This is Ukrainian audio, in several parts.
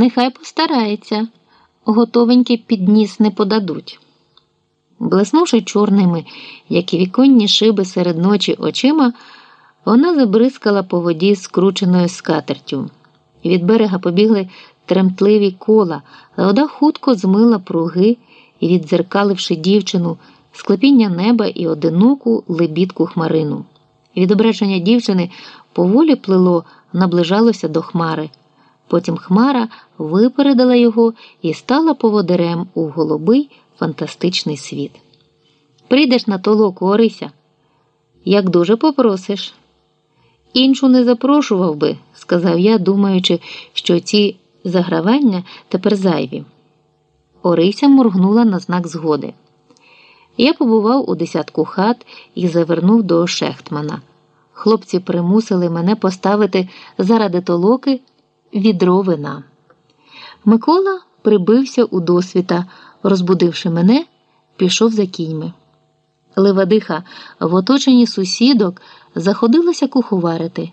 Нехай постарається, готовеньки підніс не подадуть. Блиснувши чорними, як і віконні шиби серед ночі очима, вона забризкала по воді скрученою скатертю. Від берега побігли тремтливі кола, вода хутко змила пруги і, віддзеркаливши дівчину, склепіння неба і одиноку лебідку хмарину. Відображення дівчини поволі плило, наближалося до хмари. Потім хмара випередила його і стала поводирем у голубий фантастичний світ. Прийдеш на толоку, Орися, як дуже попросиш. Іншу не запрошував би, сказав я, думаючи, що ці загравання тепер зайві. Орися моргнула на знак згоди. Я побував у десятку хат і завернув до Шехтмана. Хлопці примусили мене поставити заради толоки відро вина. Микола прибився у досвіта, розбудивши мене, пішов за кіньми. Левадиха в оточенні сусідок заходилася куховарити.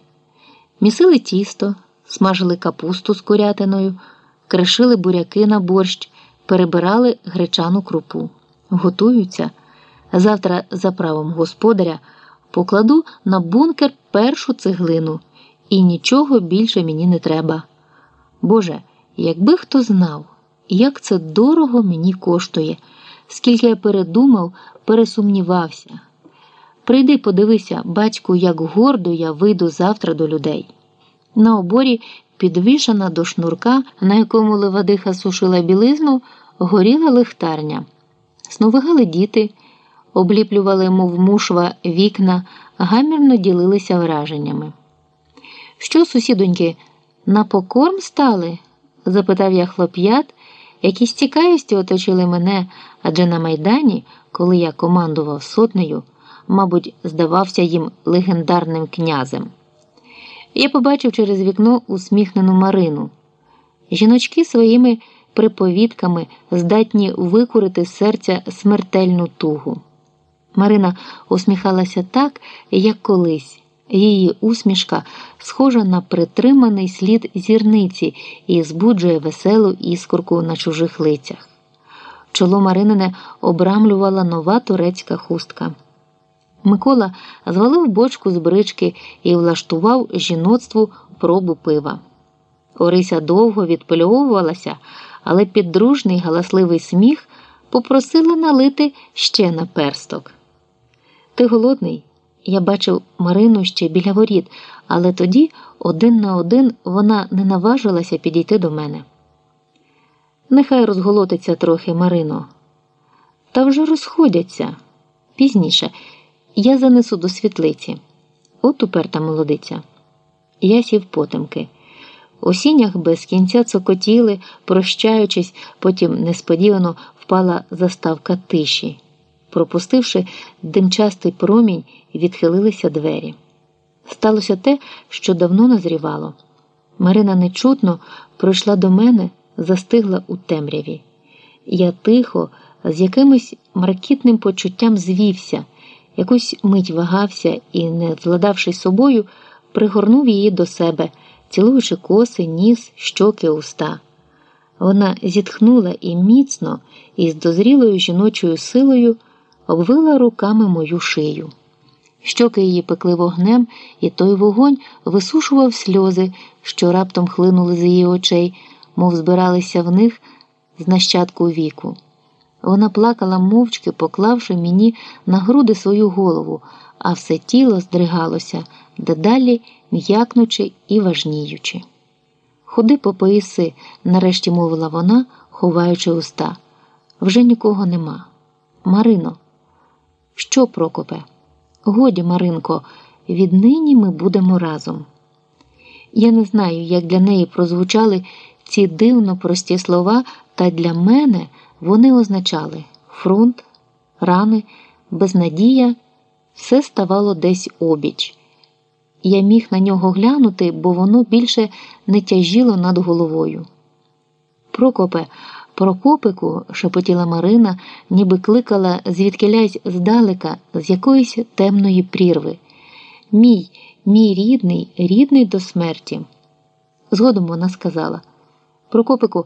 Місили тісто, смажили капусту з курятиною, кришили буряки на борщ, перебирали гречану крупу. Готуються. Завтра, за правом господаря, покладу на бункер першу цеглину, і нічого більше мені не треба. Боже, якби хто знав, як це дорого мені коштує, скільки я передумав, пересумнівався. Прийди, подивися, батьку, як гордо я вийду завтра до людей. На оборі, підвішана до шнурка, на якому левадиха сушила білизну, горіла лихтарня. Сновигали діти, обліплювали, мов мушва, вікна, гамірно ділилися враженнями. Що, сусідоньки, на покорм стали? запитав я хлоп'ят, які з цікавістю оточили мене, адже на майдані, коли я командував сотнею, мабуть, здавався їм легендарним князем. Я побачив через вікно усміхнену Марину. Жіночки своїми приповідками здатні викурити з серця смертельну тугу. Марина усміхалася так, як колись. Її усмішка схожа на притриманий слід зірниці і збуджує веселу іскорку на чужих лицях. Чоло Маринине обрамлювала нова турецька хустка. Микола звалив бочку з брички і влаштував жіноцтву пробу пива. Орися довго відпильовувалася, але під дружний галасливий сміх попросила налити ще на персток. Ти голодний? Я бачив Марину ще біля воріт, але тоді один на один вона не наважилася підійти до мене. Нехай розголотиться трохи Марино. Та вже розходяться. Пізніше я занесу до світлиці. От уперта молодиця. Я сів потемки. У сінях без кінця цокотіли, прощаючись, потім несподівано впала заставка тиші. Пропустивши димчастий промінь, відхилилися двері. Сталося те, що давно назрівало. Марина нечутно пройшла до мене, застигла у темряві. Я тихо, з якимось маркітним почуттям звівся, якусь мить вагався і, не владавшись собою, пригорнув її до себе, цілуючи коси, ніс, щоки, уста. Вона зітхнула і міцно, із дозрілою жіночою силою обвила руками мою шию. Щоки її пекли вогнем, і той вогонь висушував сльози, що раптом хлинули з її очей, мов збиралися в них з нащадку віку. Вона плакала мовчки, поклавши мені на груди свою голову, а все тіло здригалося, дедалі м'якнучи і важніючи. Ходи по поїси, нарешті мовила вона, ховаючи уста. Вже нікого нема. Марино. Що, Прокопе? Годі, Маринко, віднині ми будемо разом. Я не знаю, як для неї прозвучали ці дивно прості слова, та для мене вони означали фронт, рани, безнадія, все ставало десь обіч. Я міг на нього глянути, бо воно більше не тяжіло над головою. Прокопе, Прокопику, шепотіла Марина, ніби кликала звідкилясь здалека, з якоїсь темної прірви. Мій, мій рідний, рідний до смерті. Згодом вона сказала Прокопику,